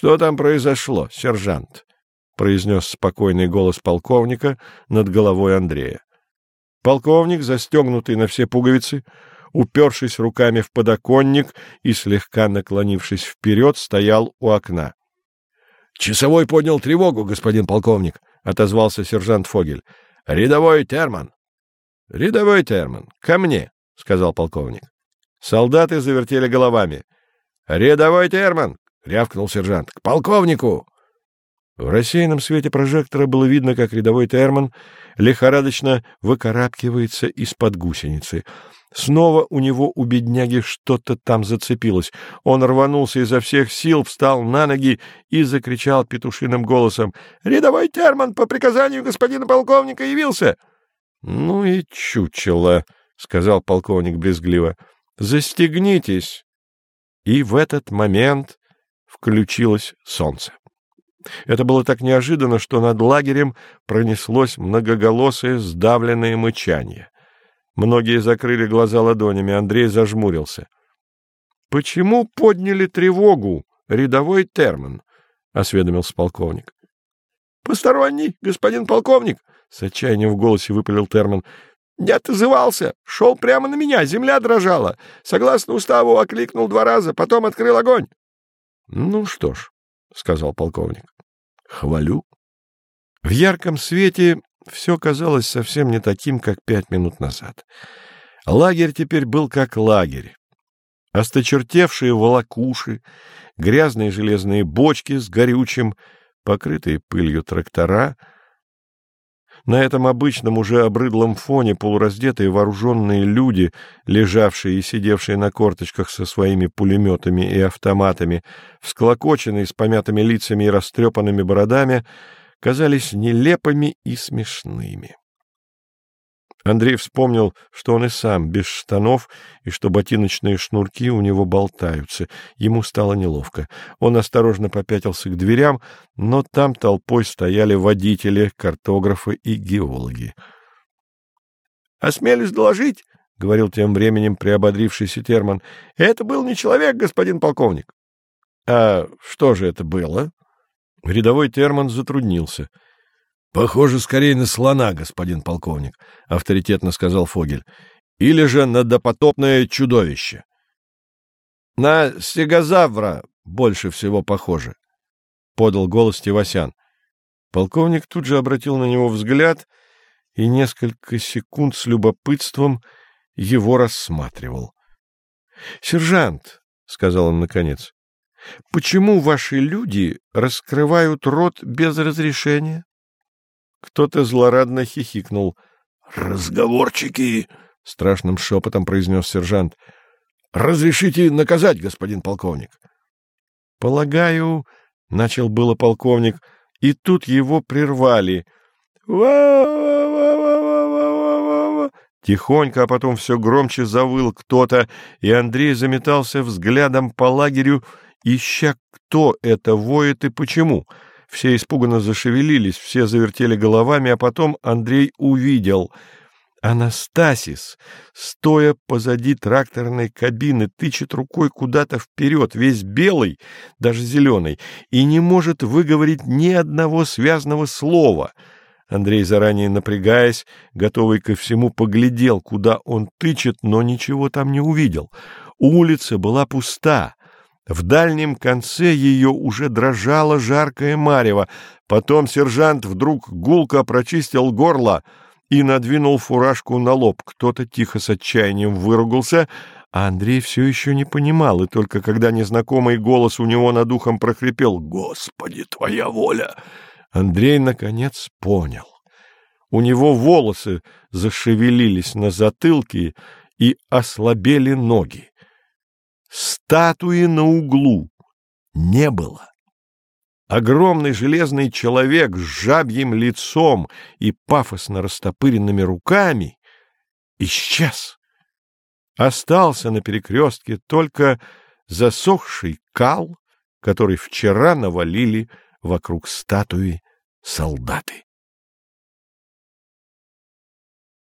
Что там произошло, сержант? — произнес спокойный голос полковника над головой Андрея. Полковник, застегнутый на все пуговицы, упершись руками в подоконник и слегка наклонившись вперед, стоял у окна. — Часовой поднял тревогу, господин полковник, — отозвался сержант Фогель. — Рядовой Терман. — Рядовой Терман, ко мне, — сказал полковник. Солдаты завертели головами. — Рядовой Терман! — рявкнул сержант. — К полковнику! В рассеянном свете прожектора было видно, как рядовой Терман лихорадочно выкарабкивается из-под гусеницы. Снова у него у бедняги что-то там зацепилось. Он рванулся изо всех сил, встал на ноги и закричал петушиным голосом. — Рядовой Терман по приказанию господина полковника явился! — Ну и чучело, — сказал полковник брезгливо. — Застегнитесь! И в этот момент включилось солнце. Это было так неожиданно, что над лагерем пронеслось многоголосое сдавленное мычание. Многие закрыли глаза ладонями, Андрей зажмурился. — Почему подняли тревогу, рядовой термин? — осведомился полковник. — Посторонний, господин полковник! — с отчаянием в голосе выпалил термин. — Не отзывался, шел прямо на меня, земля дрожала. Согласно уставу, окликнул два раза, потом открыл огонь. — Ну что ж, — сказал полковник. — Хвалю. В ярком свете все казалось совсем не таким, как пять минут назад. Лагерь теперь был как лагерь. Осточертевшие волокуши, грязные железные бочки с горючим, покрытые пылью трактора — на этом обычном уже обрыдлом фоне полураздетые вооруженные люди, лежавшие и сидевшие на корточках со своими пулеметами и автоматами, всклокоченные с помятыми лицами и растрепанными бородами, казались нелепыми и смешными. Андрей вспомнил, что он и сам без штанов, и что ботиночные шнурки у него болтаются. Ему стало неловко. Он осторожно попятился к дверям, но там толпой стояли водители, картографы и геологи. — Осмелюсь доложить, — говорил тем временем приободрившийся Терман, — это был не человек, господин полковник. — А что же это было? Рядовой Терман затруднился —— Похоже скорее на слона, господин полковник, — авторитетно сказал Фогель. — Или же на допотопное чудовище. — На стегозавра больше всего похоже, — подал голос Тевасян. Полковник тут же обратил на него взгляд и несколько секунд с любопытством его рассматривал. — Сержант, — сказал он наконец, — почему ваши люди раскрывают рот без разрешения? Кто-то злорадно хихикнул. «Разговорчики!» — страшным шепотом произнес сержант. «Разрешите наказать, господин полковник?» «Полагаю...» — начал было полковник, и тут его прервали. Тихонько, а потом все громче завыл кто-то, и Андрей заметался взглядом по лагерю, ища, кто это воет и почему — все испуганно зашевелились, все завертели головами, а потом Андрей увидел. Анастасис, стоя позади тракторной кабины, тычет рукой куда-то вперед, весь белый, даже зеленый, и не может выговорить ни одного связанного слова. Андрей, заранее напрягаясь, готовый ко всему, поглядел, куда он тычет, но ничего там не увидел. Улица была пуста. В дальнем конце ее уже дрожало жаркое марево. Потом сержант вдруг гулко прочистил горло и надвинул фуражку на лоб. Кто-то тихо с отчаянием выругался, а Андрей все еще не понимал, и только когда незнакомый голос у него над ухом прохрипел «Господи, твоя воля!» Андрей, наконец, понял. У него волосы зашевелились на затылке и ослабели ноги. Статуи на углу не было. Огромный железный человек с жабьим лицом и пафосно растопыренными руками исчез. Остался на перекрестке только засохший кал, который вчера навалили вокруг статуи солдаты.